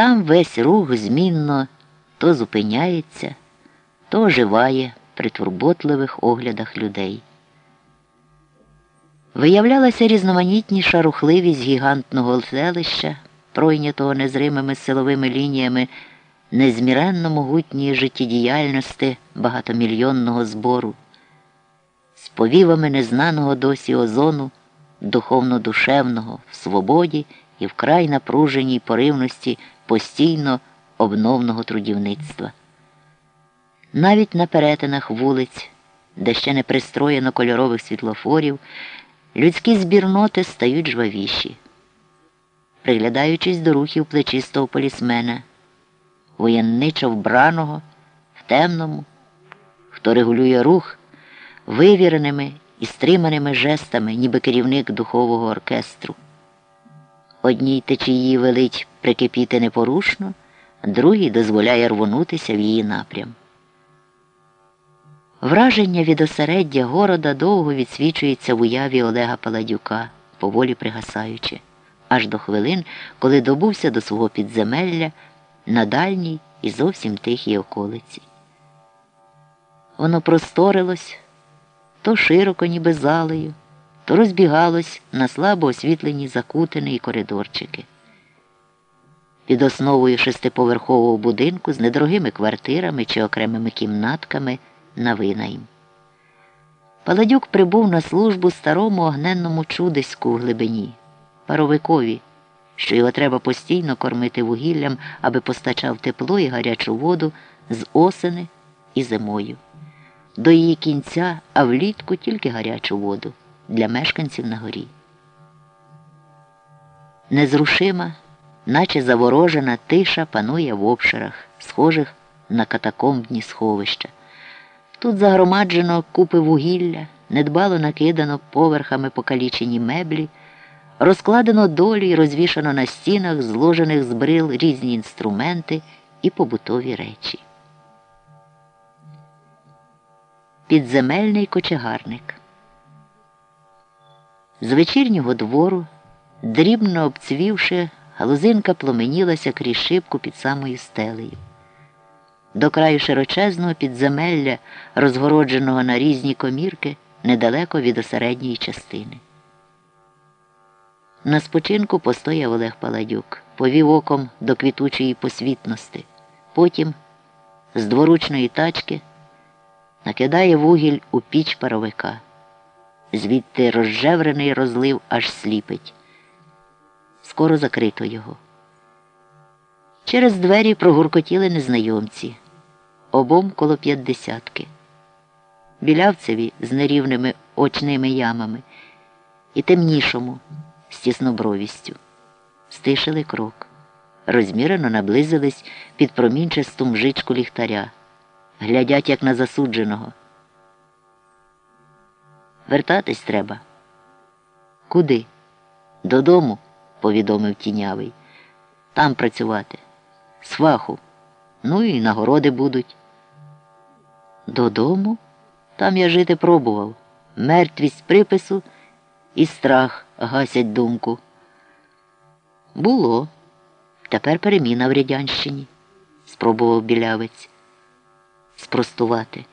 там весь рух змінно то зупиняється, то оживає при турботливих оглядах людей. Виявлялася різноманітніша рухливість гігантного селища, пройнятого незримими силовими лініями незміренно могутньої життєдіяльності багатомільйонного збору, з повівами незнаного досі озону, духовно-душевного, в свободі і вкрай напруженій поривності постійно обновного трудівництва. Навіть на перетинах вулиць, де ще не пристроєно кольорових світлофорів, людські збірноти стають жвавіші. Приглядаючись до рухів плечистого полісмена, воєнничо вбраного, в темному, хто регулює рух вивіреними і стриманими жестами, ніби керівник духового оркестру. Одній течії велить прикипіти непорушно, другій дозволяє рвонутися в її напрям. Враження від осереддя города довго відсвічується в уяві Олега Паладюка, поволі пригасаючи, аж до хвилин, коли добувся до свого підземелля на дальній і зовсім тихій околиці. Воно просторилось то широко, ніби залею, то розбігалось на слабо освітлені закутини і коридорчики. Під основою шестиповерхового будинку з недорогими квартирами чи окремими кімнатками на винайм. Паладюк прибув на службу старому огненному чудиську в глибині, паровикові, що його треба постійно кормити вугіллям, аби постачав тепло і гарячу воду з осени і зимою. До її кінця, а влітку тільки гарячу воду для мешканців на горі. Незрушима, наче заворожена тиша панує в обширах, схожих на катакомбні сховища. Тут загромаджено купи вугілля, недбало накидано поверхами покалічені меблі, розкладено долі і розвішано на стінах, зложених з брил різні інструменти і побутові речі. Підземельний кочегарник. З вечірнього двору, дрібно обцвівши, галузинка пломенілася крізь шибку під самою стелею. До краю широчезного підземелля, розгородженого на різні комірки, недалеко від осередньої частини. На спочинку постояв Олег Паладюк, повів оком до квітучої посвітності. Потім з дворучної тачки накидає вугіль у піч паровика. Звідти розжеврений розлив аж сліпить. Скоро закрито його. Через двері прогуркотіли незнайомці, обом коло п'ятдесятки, білявцеві з нерівними очними ямами і темнішому з тіснобровістю. Стишили крок, розмірено наблизились під промінчасту мжичку ліхтаря, глядять, як на засудженого. Вертатись треба. Куди? Додому, повідомив тінявий. Там працювати. Сваху. Ну і нагороди будуть. Додому? Там я жити пробував. Мертвість припису і страх гасять думку. Було. Тепер переміна в Рядянщині, спробував білявець. Спростувати.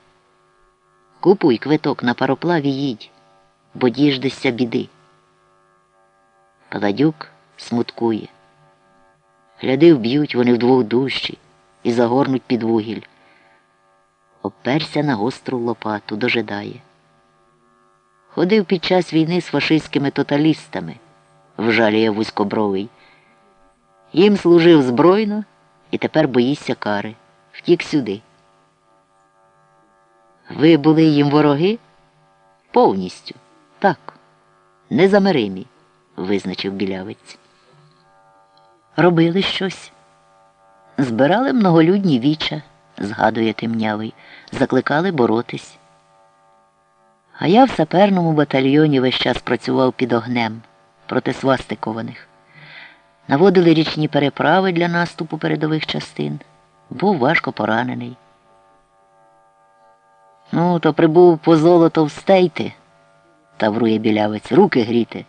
Купуй квиток на пароплав і їдь, бо діждешся біди. Паладюк смуткує. Гляди, вб'ють вони вдвох дужчі і загорнуть під вугіль. Оперся на гостру лопату, дожидає. Ходив під час війни з фашистськими тоталістами, вжалює вузькобровий. Їм служив збройно і тепер боїшся кари. Втік сюди. Ви були їм вороги? Повністю. Так, незамиримі, визначив білявець. Робили щось. Збирали многолюдні віча, згадує темнявий, закликали боротись. А я в саперному батальйоні весь час працював під огнем проти свастикованих. Наводили річні переправи для наступу передових частин. Був важко поранений. Ну, то прибув по золото встейти, таврує білявець, руки гріти.